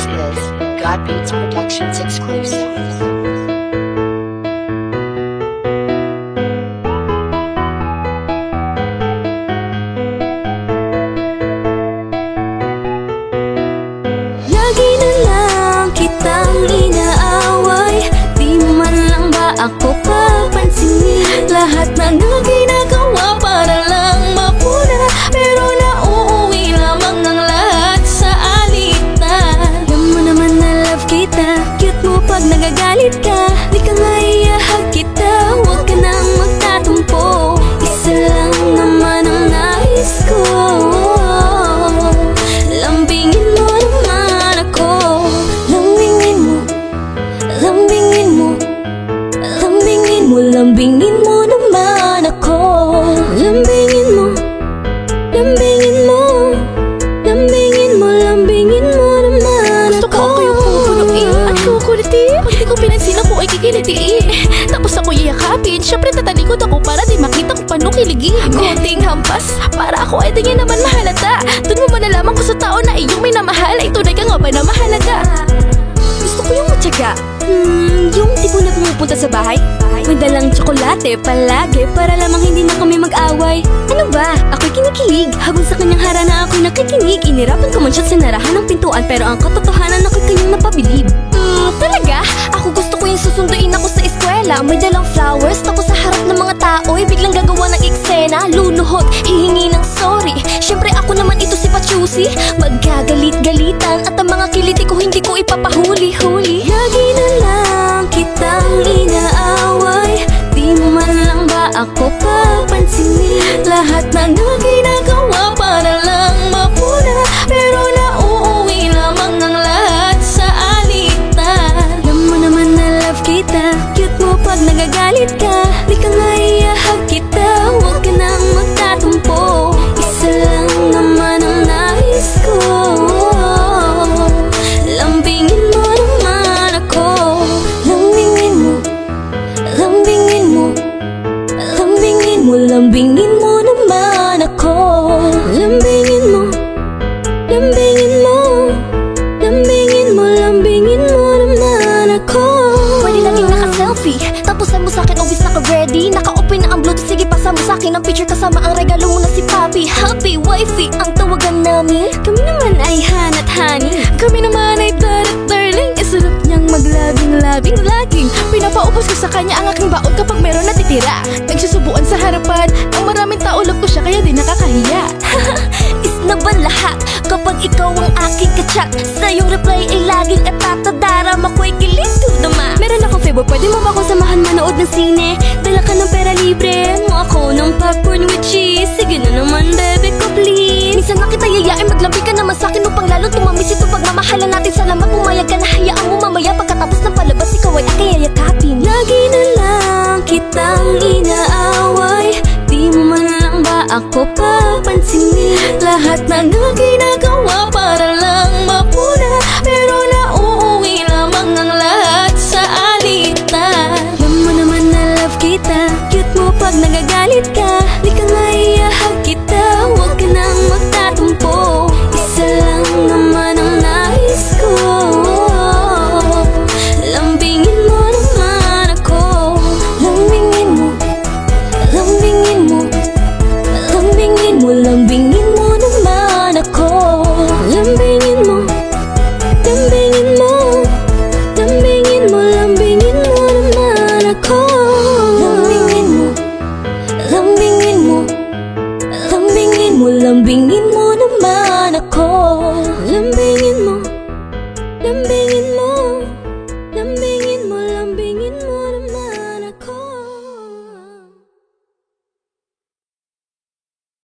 This is God Beats Productions exclusive. Cute mo pag nagagalit ka Di ka nga iahag kita. Huwag ka nang magtatumpo Isa lang naman ang nais ko. Lambingin mo naman ako. Lambingin mo. Lambingin mo. Lambingin mo Lambingin mo Siyempre tatalikod ako para di makita kung paano kiligin Konting hampas? Para ako ay tingin naman mahalata. Doon mo malalaman ko sa tao na iyong minamahal Ay tunay ka nga ba na mahalaga? Gusto ko yung matyaga. Hmm, yung tipo na pumupunta sa bahay? May dalang tsokolate palagi Para lamang hindi na kami mag-away. Ano ba? Ako'y kinikilig. Habang sa kanyang harana ako'y nakikinig. Inirapan ko man siya sinarahan ng pintuan Pero ang katotohanan ako'y kanyang napabilib Luluhod, hihingi ng sorry. Siyempre ako naman ito si Pachusi. Magkagalit-galitan At ang mga kiliti ko hindi ko ipapahuli-huli. Lagi na lang kitang inaaway. Di man lang ba ako papansinin? Lahat na nga ginagawa para lang mapuna. Pero nauuwi lamang ang lahat sa alitan. Alam mo naman na love kita. Cute mo pag nagagalit ka. Di ka nga iahag kita. Huwag Lambingin mo naman ako. Lambingin mo Lambingin mo. Lambingin mo Lambingin mo naman ako. Pwede laging naka-selfie. Tapusan mo sa'kin always naka-ready. Naka-open na ang bluetooth. Sige pasa mo sa'kin ang picture. Kasama ang regalo mo na si Papi. Happy wifey ang tawagan namin. Kami Sa iyong reply ay laging atatadara Mako'y kilig to the max Meron akong favor, pwede mo ba akong samahan manood ng sine? Dala ka ng pera libre Mo ako ng popcorn with cheese. Sige na naman bebe ko please. Minsan na kita yayain Maglambi ka naman sa'kin Upang lalo tumamis ito. Pagmamahalan natin Salamat pumayag ka na. Hayaan mo mamaya Pagkatapos ng palabas Ikaw ay aking yayakapin Lagi na lang kitang inaaway. Di mo man lang ba ako papansinin? Lahat na nga pag nagagalit ka Lambingin